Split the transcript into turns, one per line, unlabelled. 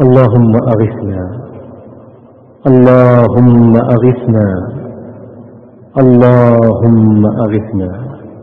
اللهم أغثنا. اللهم أغثنا. اللهم أغثنا.